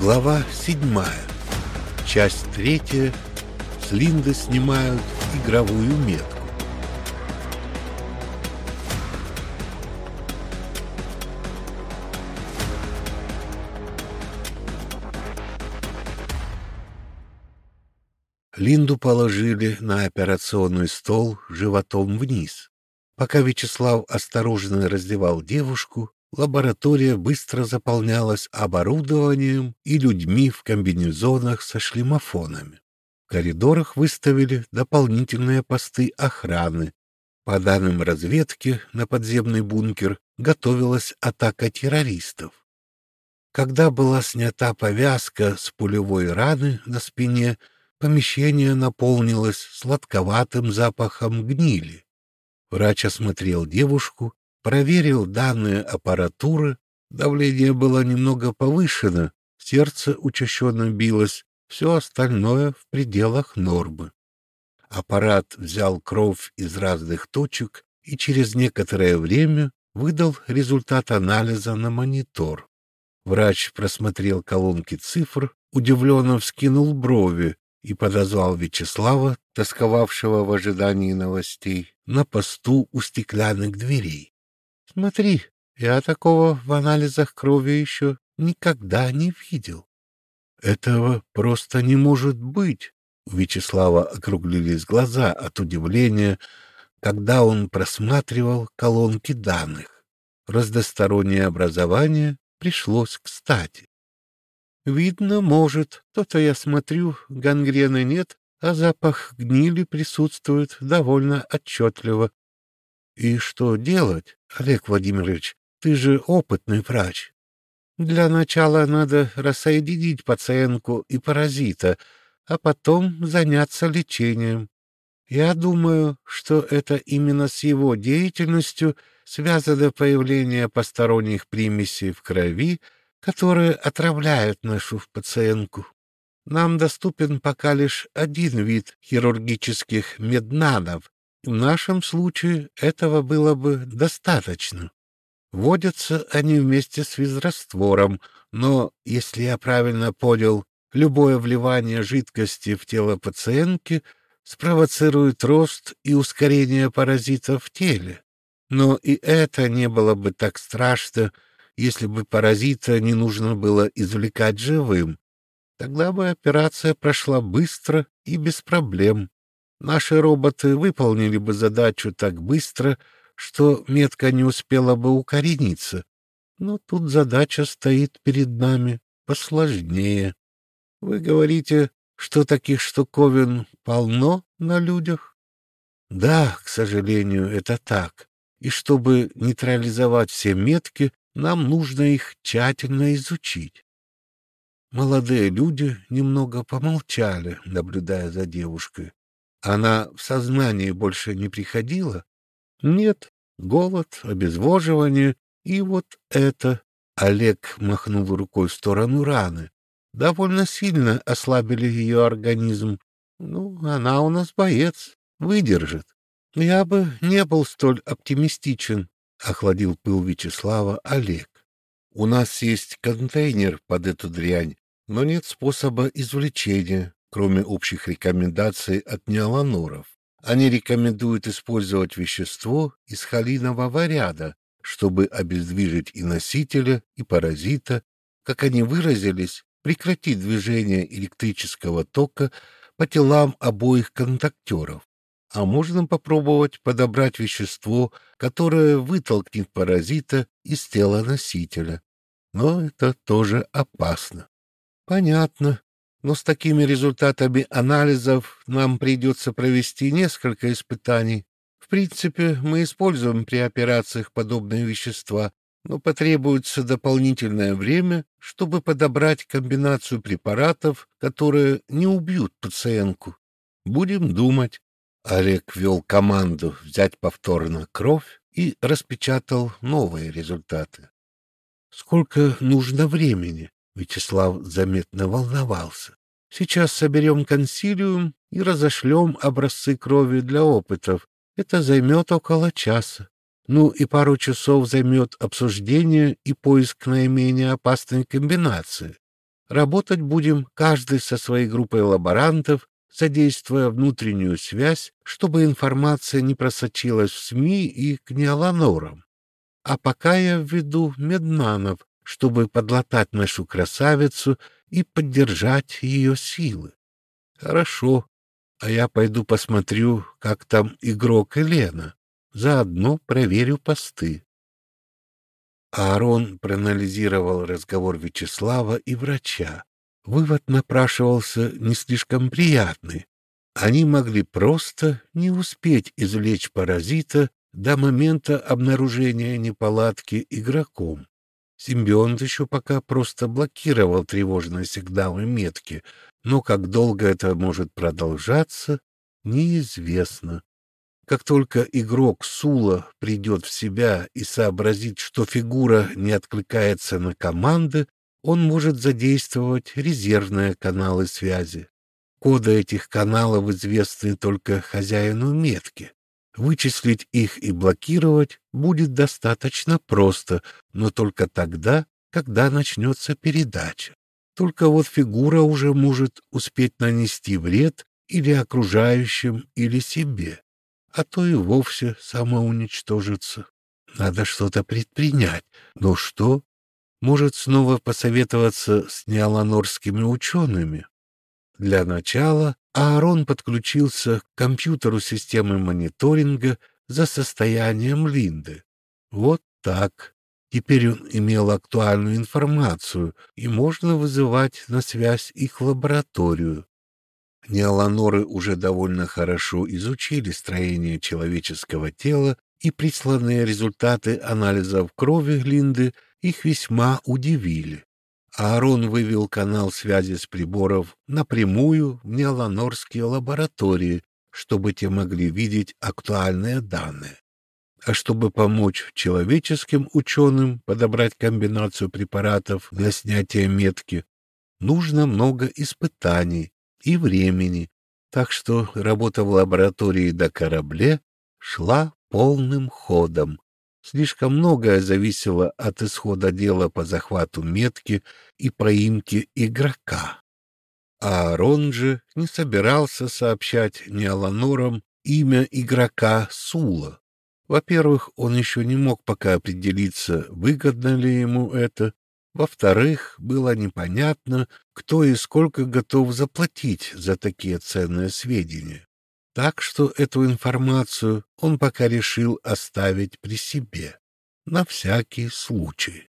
Глава седьмая. Часть третья. С Линды снимают игровую метку. Линду положили на операционный стол животом вниз. Пока Вячеслав осторожно раздевал девушку, лаборатория быстро заполнялась оборудованием и людьми в комбинезонах со шлемофонами. В коридорах выставили дополнительные посты охраны. По данным разведки, на подземный бункер готовилась атака террористов. Когда была снята повязка с пулевой раны на спине, помещение наполнилось сладковатым запахом гнили. Врач осмотрел девушку проверил данные аппаратуры, давление было немного повышено, сердце учащенно билось, все остальное в пределах нормы. Аппарат взял кровь из разных точек и через некоторое время выдал результат анализа на монитор. Врач просмотрел колонки цифр, удивленно вскинул брови и подозвал Вячеслава, тосковавшего в ожидании новостей, на посту у стеклянных дверей. Смотри, я такого в анализах крови еще никогда не видел. Этого просто не может быть. У Вячеслава округлились глаза от удивления, когда он просматривал колонки данных. Разностороннее образование пришлось кстати. Видно, может, то-то я смотрю, гангрены нет, а запах гнили присутствует довольно отчетливо. И что делать? Олег Владимирович, ты же опытный врач. Для начала надо рассоединить пациентку и паразита, а потом заняться лечением. Я думаю, что это именно с его деятельностью связано появление посторонних примесей в крови, которые отравляют нашу пациентку. Нам доступен пока лишь один вид хирургических меднанов, в нашем случае этого было бы достаточно. Водятся они вместе с физраствором, но, если я правильно понял, любое вливание жидкости в тело пациентки спровоцирует рост и ускорение паразитов в теле. Но и это не было бы так страшно, если бы паразита не нужно было извлекать живым. Тогда бы операция прошла быстро и без проблем. Наши роботы выполнили бы задачу так быстро, что метка не успела бы укорениться. Но тут задача стоит перед нами посложнее. Вы говорите, что таких штуковин полно на людях? Да, к сожалению, это так. И чтобы нейтрализовать все метки, нам нужно их тщательно изучить. Молодые люди немного помолчали, наблюдая за девушкой. Она в сознание больше не приходила? Нет, голод, обезвоживание и вот это. Олег махнул рукой в сторону раны. Довольно сильно ослабили ее организм. Ну, она у нас боец, выдержит. Я бы не был столь оптимистичен, — охладил пыл Вячеслава Олег. У нас есть контейнер под эту дрянь, но нет способа извлечения кроме общих рекомендаций от неоланоров. Они рекомендуют использовать вещество из холинового ряда, чтобы обездвижить и носителя, и паразита, как они выразились, прекратить движение электрического тока по телам обоих контактеров. А можно попробовать подобрать вещество, которое вытолкнет паразита из тела носителя. Но это тоже опасно. Понятно, но с такими результатами анализов нам придется провести несколько испытаний. В принципе, мы используем при операциях подобные вещества, но потребуется дополнительное время, чтобы подобрать комбинацию препаратов, которые не убьют пациентку. Будем думать. Олег вел команду взять повторно кровь и распечатал новые результаты. Сколько нужно времени? Вячеслав заметно волновался. Сейчас соберем консилиум и разошлем образцы крови для опытов. Это займет около часа. Ну и пару часов займет обсуждение и поиск наименее опасной комбинации. Работать будем каждый со своей группой лаборантов, задействуя внутреннюю связь, чтобы информация не просочилась в СМИ и к неоланорам. А пока я введу медманов, чтобы подлатать нашу красавицу и поддержать ее силы. Хорошо, а я пойду посмотрю, как там игрок Елена. Заодно проверю посты. Аарон проанализировал разговор Вячеслава и врача. Вывод напрашивался не слишком приятный. Они могли просто не успеть извлечь паразита до момента обнаружения неполадки игроком. Симбионт еще пока просто блокировал тревожные сигналы метки, но как долго это может продолжаться, неизвестно. Как только игрок Сула придет в себя и сообразит, что фигура не откликается на команды, он может задействовать резервные каналы связи. Коды этих каналов известны только хозяину метки. Вычислить их и блокировать будет достаточно просто, но только тогда, когда начнется передача. Только вот фигура уже может успеть нанести вред или окружающим, или себе а то и вовсе самоуничтожиться. Надо что-то предпринять. Но что? Может, снова посоветоваться с неоланорскими учеными? Для начала Аарон подключился к компьютеру системы мониторинга за состоянием Линды. Вот так. Теперь он имел актуальную информацию, и можно вызывать на связь их лабораторию. Неоланоры уже довольно хорошо изучили строение человеческого тела, и присланные результаты анализов крови Линды их весьма удивили. Аарон вывел канал связи с приборов напрямую в неоланорские лаборатории, чтобы те могли видеть актуальные данные. А чтобы помочь человеческим ученым подобрать комбинацию препаратов для снятия метки, нужно много испытаний, и времени, так что работа в лаборатории до корабле шла полным ходом. Слишком многое зависело от исхода дела по захвату метки и проимке игрока. А Аарон же не собирался сообщать Неоланорам имя игрока Сула. Во-первых, он еще не мог пока определиться, выгодно ли ему это, во-вторых, было непонятно, кто и сколько готов заплатить за такие ценные сведения. Так что эту информацию он пока решил оставить при себе, на всякий случай.